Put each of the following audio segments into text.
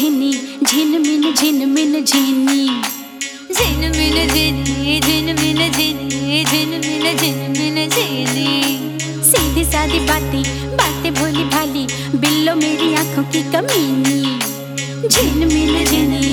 झिनी झिनमिन झिनमिन झिनी झिनमिन झिनी। झिनमिन झिनी झिनमिन झिनमिन झिनी सीधी सादी बातें बातें भोली भाली, बिल्लो मेरी आँखों की कमीनी। झिनमिन झिनी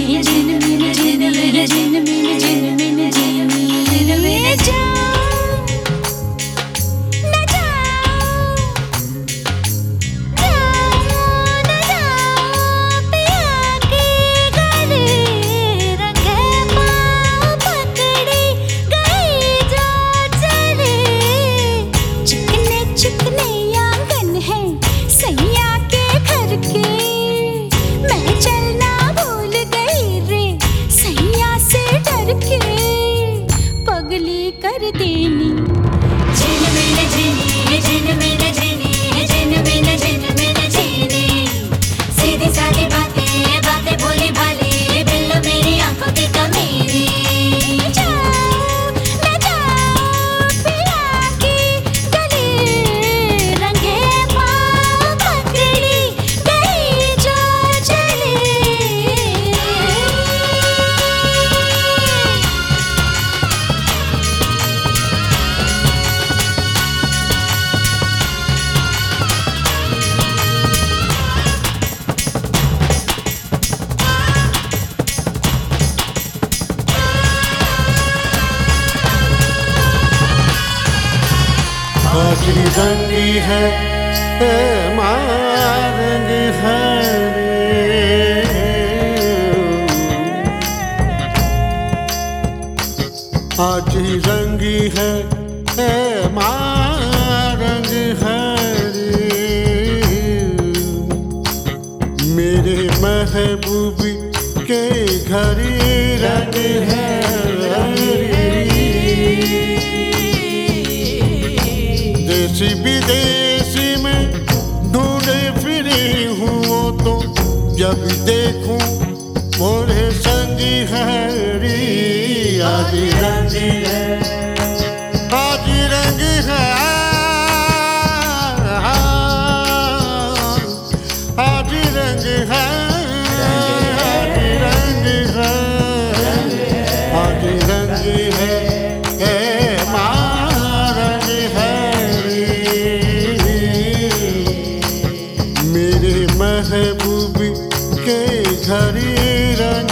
रंगी है, मारंग है रे। आज रंगी है, मारंग है मेरे महबूबी के घर रंग है देसी विदेशी में ढूंढे फिरी हूँ तो जब देखूँ मोरे संगी हरी महबूब के घर रंग